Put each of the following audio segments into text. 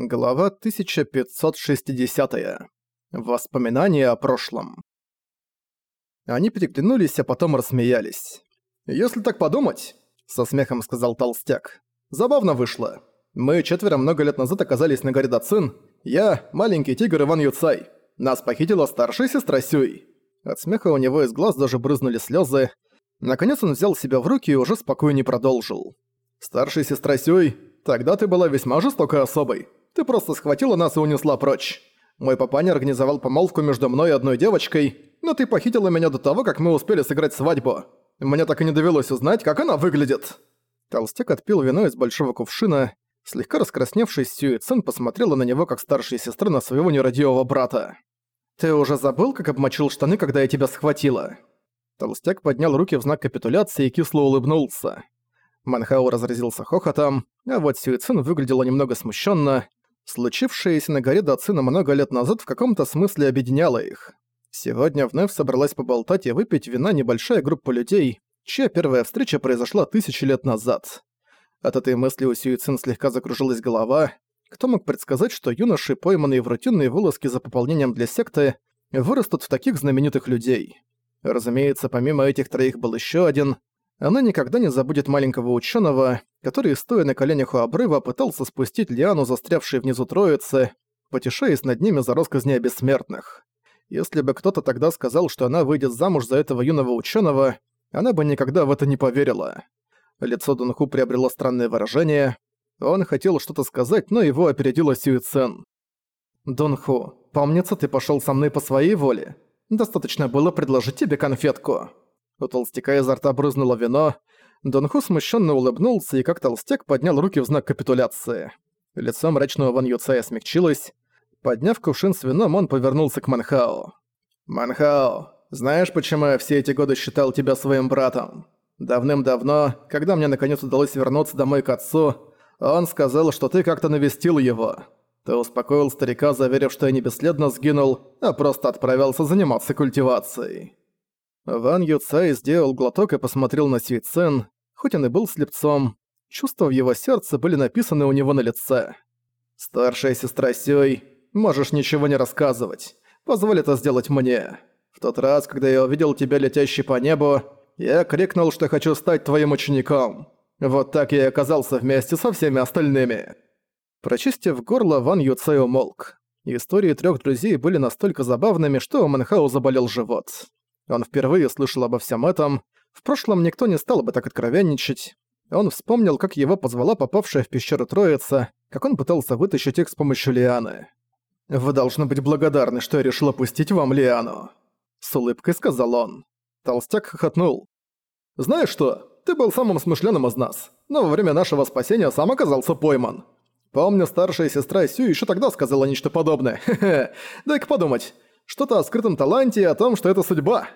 Глава 1560. Воспоминания о прошлом. Они переглянулись, а потом рассмеялись. «Если так подумать», — со смехом сказал Толстяк, — «забавно вышло. Мы четверо много лет назад оказались на горе Дацин. Я — маленький тигр Иван Юцай. Нас похитила старшая сестра Сюй». От смеха у него из глаз даже брызнули слезы. Наконец он взял себя в руки и уже спокойнее продолжил. «Старшая сестра Сюй, тогда ты была весьма жестокой особой. Ты просто схватила нас и унесла прочь. Мой папаня организовал помолвку между мной и одной девочкой, но ты похитила меня до того, как мы успели сыграть свадьбу. Мне так и не довелось узнать, как она выглядит». Толстяк отпил вино из большого кувшина. Слегка раскрасневшись, Сюи Цин посмотрела на него как старшая сестра на своего нерадивого брата. «Ты уже забыл, как обмочил штаны, когда я тебя схватила?» Толстяк поднял руки в знак капитуляции и кисло улыбнулся. Манхау разразился хохотом, а вот Сюицин выглядела немного смущенно. Случившееся на горе Дацина много лет назад в каком-то смысле объединяло их. Сегодня вновь собралась поболтать и выпить вина небольшая группа людей, чья первая встреча произошла тысячи лет назад. От этой мысли у Сюицин слегка закружилась голова. Кто мог предсказать, что юноши, пойманные в рутинные вылазки за пополнением для секты, вырастут в таких знаменитых людей? Разумеется, помимо этих троих был еще один. Она никогда не забудет маленького ученого, который, стоя на коленях у обрыва, пытался спустить лиану, застрявшей внизу троицы, потешаясь над ними за росказни о бессмертных. Если бы кто-то тогда сказал, что она выйдет замуж за этого юного ученого, она бы никогда в это не поверила. Лицо Дунху приобрело странное выражение. Он хотел что-то сказать, но его опередила Сюицен. «Дунху, помнится, ты пошел со мной по своей воле. Достаточно было предложить тебе конфетку». У толстяка изо рта брызнуло вино, Донху смущенно улыбнулся и как толстяк поднял руки в знак капитуляции. Лицо мрачного Ван Юцая смягчилось. Подняв кувшин с вином, он повернулся к Манхао. «Манхао, знаешь, почему я все эти годы считал тебя своим братом? Давным-давно, когда мне наконец удалось вернуться домой к отцу, он сказал, что ты как-то навестил его. Ты успокоил старика, заверив, что я не бесследно сгинул, а просто отправился заниматься культивацией. Ван Юцай сделал глоток и посмотрел на Сюй Цен. Хоть он и был слепцом, чувства в его сердце были написаны у него на лице. «Старшая сестра Сюй, можешь ничего не рассказывать. Позволь это сделать мне. В тот раз, когда я увидел тебя летящий по небу, я крикнул, что хочу стать твоим учеником. Вот так я и оказался вместе со всеми остальными». Прочистив горло, Ван Юцай умолк. Истории трех друзей были настолько забавными, что у Манхау заболел живот. Он впервые слышал обо всем этом. В прошлом никто не стал бы так откровенничать. Он вспомнил, как его позвала попавшая в пещеру Троица, как он пытался вытащить их с помощью лианы. «Вы должны быть благодарны, что я решил опустить вам лиану», — с улыбкой сказал он. Толстяк хохотнул. «Знаешь что, ты был самым смышленым из нас, но во время нашего спасения сам оказался пойман. Помню, старшая сестра Сю еще тогда сказала нечто подобное. Хе-хе, дай-ка подумать. Что-то о скрытом таланте и о том, что это судьба.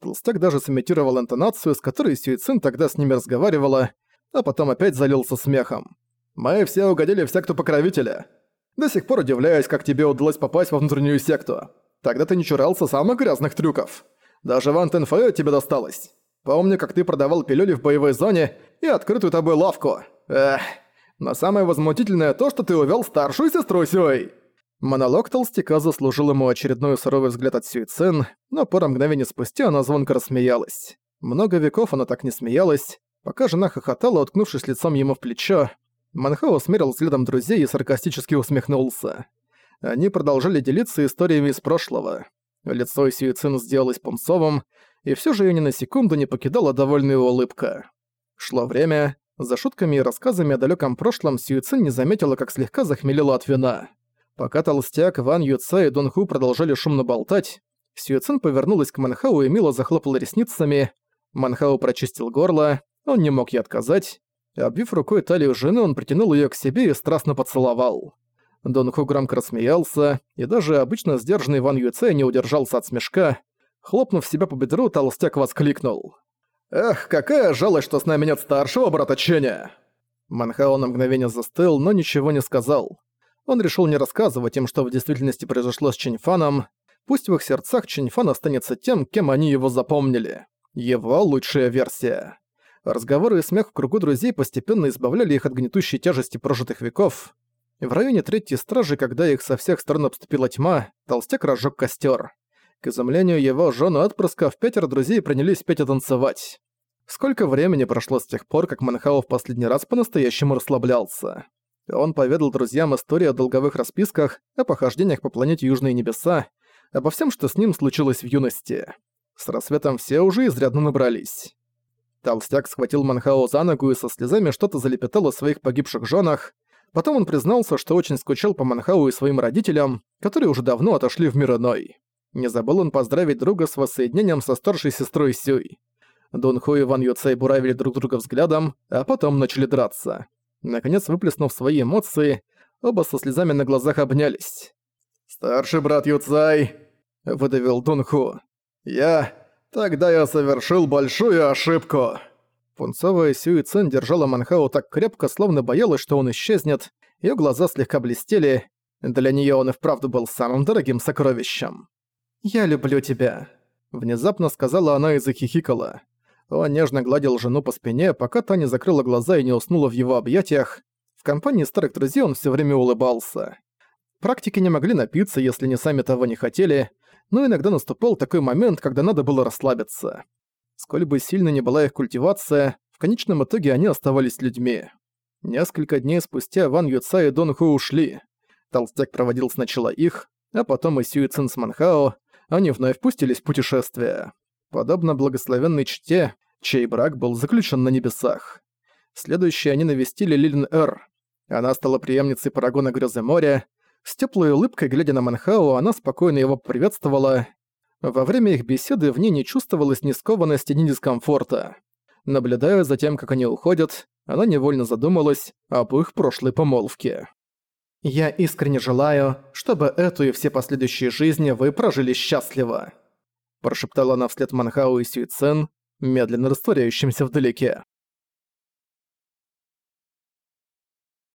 Толстяк даже сымитировал интонацию, с которой Сюицин тогда с ними разговаривала, а потом опять залился смехом. «Мы все угодили в секту покровителя. До сих пор удивляюсь, как тебе удалось попасть во внутреннюю секту. Тогда ты не чурался самых грязных трюков. Даже Ван Тенфэ тебе досталось. Помню, как ты продавал пилюли в боевой зоне и открытую тобой лавку. Эх, но самое возмутительное то, что ты увел старшую сестру Сюэй. Монолог толстяка заслужил ему очередной суровый взгляд от Сюицен, но пару мгновений спустя она звонко рассмеялась. Много веков она так не смеялась, пока жена хохотала, уткнувшись лицом ему в плечо. Манхао смерил взглядом друзей и саркастически усмехнулся. Они продолжали делиться историями из прошлого. Лицо Сюицин сделалось пунцовым, и все же её ни на секунду не покидала довольная улыбка. Шло время. За шутками и рассказами о далёком прошлом Сюицин не заметила, как слегка захмелела от вина. Пока толстяк, Ван Юца и Дон Ху продолжали шумно болтать, Сюэцин повернулась к Манхау и мило захлопала ресницами. Манхау прочистил горло, он не мог ей отказать. Обвив рукой талию жены, он притянул её к себе и страстно поцеловал. Дон Ху громко рассмеялся, и даже обычно сдержанный Ван Юцай не удержался от смешка. Хлопнув себя по бедру, толстяк воскликнул. «Эх, какая жалость, что с нами нет старшего брата Ченя!» Манхао на мгновение застыл, но ничего не сказал. Он решил не рассказывать им, что в действительности произошло с Чиньфаном. Пусть в их сердцах Чиньфан останется тем, кем они его запомнили. Его лучшая версия. Разговоры и смех в кругу друзей постепенно избавляли их от гнетущей тяжести прожитых веков. В районе третьей стражи, когда их со всех сторон обступила тьма, толстяк разжег костер. К изумлению его жену отпрысков пятеро друзей принялись петь и танцевать. Сколько времени прошло с тех пор, как Манхау в последний раз по-настоящему расслаблялся. Он поведал друзьям историю о долговых расписках, о похождениях по планете Южные Небеса, обо всем, что с ним случилось в юности. С рассветом все уже изрядно набрались. Толстяк схватил Манхао за ногу и со слезами что-то залепетал о своих погибших женах. Потом он признался, что очень скучал по Манхау и своим родителям, которые уже давно отошли в мир иной. Не забыл он поздравить друга с воссоединением со старшей сестрой Сюй. Дун Ху и Ван Юцай буравили друг друга взглядом, а потом начали драться. Наконец, выплеснув свои эмоции, оба со слезами на глазах обнялись. «Старший брат Юцай!» – выдавил Дун Ху. «Я... Тогда я совершил большую ошибку!» Пунцовая Сюи Цен держала Манхау так крепко, словно боялась, что он исчезнет, её глаза слегка блестели. Для неё он и вправду был самым дорогим сокровищем. «Я люблю тебя», — внезапно сказала она и захихикала. Он нежно гладил жену по спине, пока та не закрыла глаза и не уснула в его объятиях. В компании старых друзей он всё время улыбался. Практики не могли напиться, если не сами того не хотели, но иногда наступал такой момент, когда надо было расслабиться. Сколь бы сильно ни была их культивация, в конечном итоге они оставались людьми. Несколько дней спустя Ван Юца и Дон Ху ушли. Толстяк проводил сначала их, а потом и Сюи Цин с Манхао, они вновь пустились в путешествие. Подобно благословенной чте, чей брак был заключен на небесах. Следующие они навестили Лилин Эр. Она стала преемницей Парагона Грёзы моря, с теплой улыбкой, глядя на Манхао, она спокойно его приветствовала. Во время их беседы в ней не чувствовалось ни скованности, ни дискомфорта. Наблюдая за тем, как они уходят, она невольно задумалась об их прошлой помолвке. «Я искренне желаю, чтобы эту и все последующие жизни вы прожили счастливо», прошептала она вслед Манхау и Сюйцен, медленно растворяющимся вдалеке.